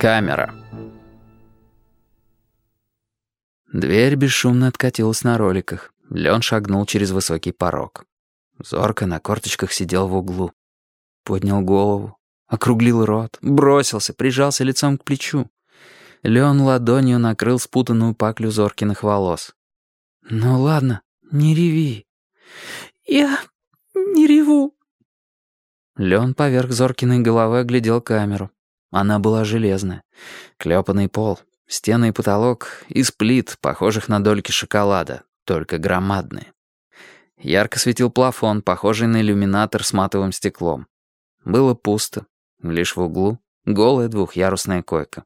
Камера. Дверь бесшумно откатилась на роликах. Лен шагнул через высокий порог. Зорко на корточках сидел в углу. Поднял голову, округлил рот, бросился, прижался лицом к плечу. Лен ладонью накрыл спутанную паклю Зоркиных волос. «Ну ладно, не реви». «Я не реву». Лен поверх Зоркиной головы оглядел камеру. Она была железная. Клёпанный пол, стены и потолок из плит, похожих на дольки шоколада, только громадные. Ярко светил плафон, похожий на иллюминатор с матовым стеклом. Было пусто, лишь в углу голая двухъярусная койка.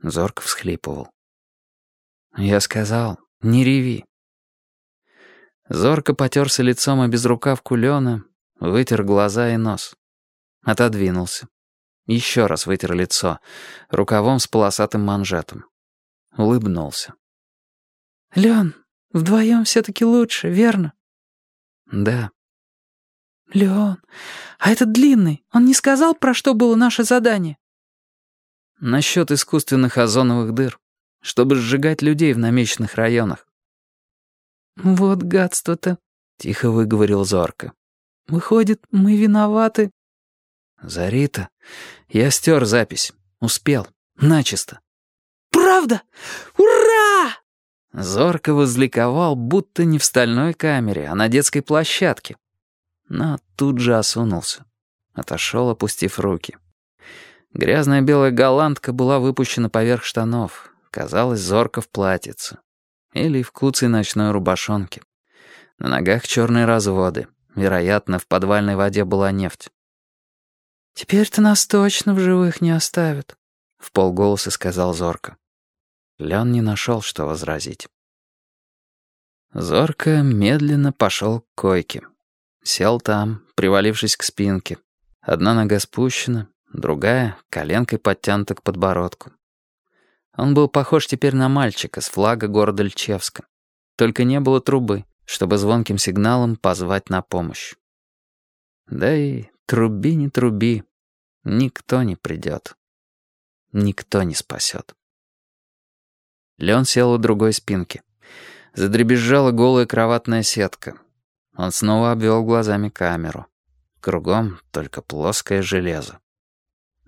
Зорко всхлипывал. «Я сказал, не реви». Зорко потерся лицом о безрукавку Лена, вытер глаза и нос. Отодвинулся. Еще раз вытер лицо, рукавом с полосатым манжетом. Улыбнулся. «Лен, вдвоем все-таки лучше, верно?» «Да». «Лен, а этот длинный, он не сказал, про что было наше задание?» «Насчет искусственных озоновых дыр, чтобы сжигать людей в намеченных районах». «Вот гадство-то», — тихо выговорил Зорко. «Выходит, мы виноваты». «Зарита, я стер запись. Успел. Начисто». «Правда? Ура!» Зорко возликовал, будто не в стальной камере, а на детской площадке. Но тут же осунулся. Отошел, опустив руки. Грязная белая голландка была выпущена поверх штанов. Казалось, зорко в платьице. Или в куцей ночной рубашонке. На ногах черные разводы. Вероятно, в подвальной воде была нефть. «Теперь-то нас точно в живых не оставят», — в полголоса сказал Зорко. Лен не нашел, что возразить. Зорко медленно пошел к койке. Сел там, привалившись к спинке. Одна нога спущена, другая — коленкой подтянута к подбородку. Он был похож теперь на мальчика с флага города Льчевска. Только не было трубы, чтобы звонким сигналом позвать на помощь. Да и труби не труби, Никто не придет. Никто не спасет. Леон сел у другой спинки. Задребезжала голая кроватная сетка. Он снова обвел глазами камеру. Кругом только плоское железо.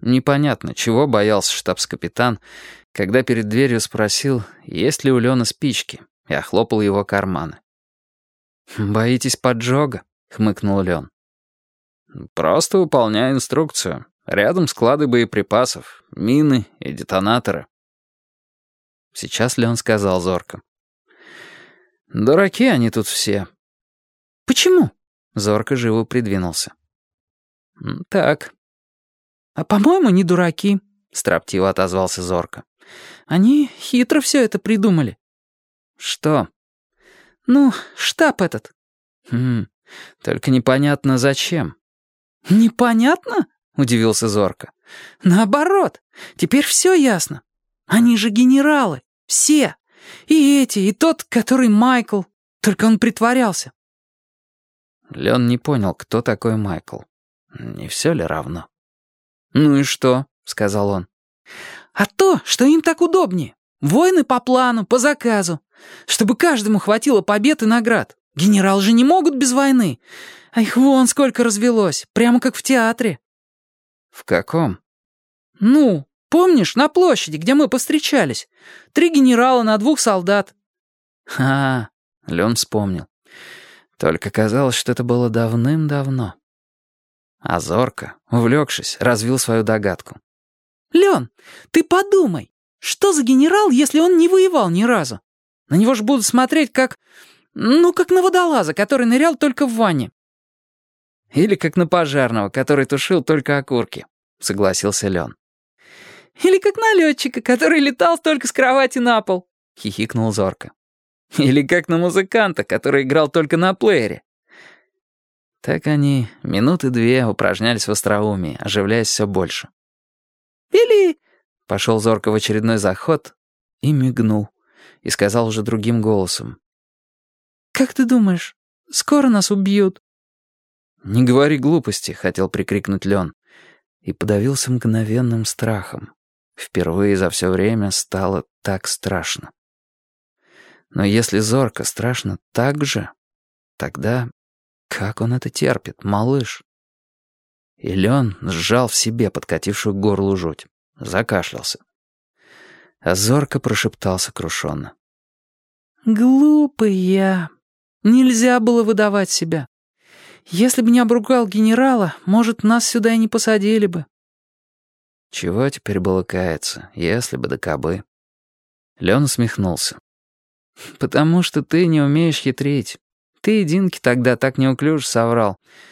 Непонятно, чего боялся штабс-капитан, когда перед дверью спросил, есть ли у Леона спички, и охлопал его карманы. «Боитесь поджога?» — хмыкнул Леон. «Просто выполняю инструкцию. Рядом склады боеприпасов, мины и детонаторы. Сейчас Леон сказал зорко. «Дураки они тут все». «Почему?» — зорко живо придвинулся. «Так». «А, по-моему, не дураки», — строптиво отозвался зорко. «Они хитро все это придумали». «Что?» «Ну, штаб этот». «Хм, только непонятно зачем». «Непонятно?» — удивился Зорко. «Наоборот, теперь все ясно. Они же генералы, все. И эти, и тот, который Майкл. Только он притворялся». Лен не понял, кто такой Майкл. Не все ли равно? «Ну и что?» — сказал он. «А то, что им так удобнее. Войны по плану, по заказу. Чтобы каждому хватило побед и наград. Генералы же не могут без войны. А их вон сколько развелось, прямо как в театре». «В каком?» «Ну, помнишь, на площади, где мы постречались? Три генерала на двух солдат». «А, Лен вспомнил. Только казалось, что это было давным-давно». А Зорко, увлекшись, развил свою догадку. «Лен, ты подумай, что за генерал, если он не воевал ни разу? На него же будут смотреть как... Ну, как на водолаза, который нырял только в ванне. Или как на пожарного, который тушил только окурки», — согласился Лен. «Или как на летчика, который летал только с кровати на пол», — хихикнул Зорко. «Или как на музыканта, который играл только на плеере». Так они минуты две упражнялись в остроумии, оживляясь все больше. «Или...» — пошел Зорко в очередной заход и мигнул, и сказал уже другим голосом. «Как ты думаешь, скоро нас убьют?» «Не говори глупости», — хотел прикрикнуть Лен. И подавился мгновенным страхом. Впервые за все время стало так страшно. Но если зорко страшно так же, тогда как он это терпит, малыш? И Лен сжал в себе подкатившую к горлу жуть. Закашлялся. А зорко прошептал сокрушенно. «Глупый я. Нельзя было выдавать себя. Если бы не обругал генерала, может, нас сюда и не посадили бы». Чего теперь было если бы да кабы? Лен усмехнулся. «Потому что ты не умеешь хитрить. Ты Динке тогда так неуклюже соврал.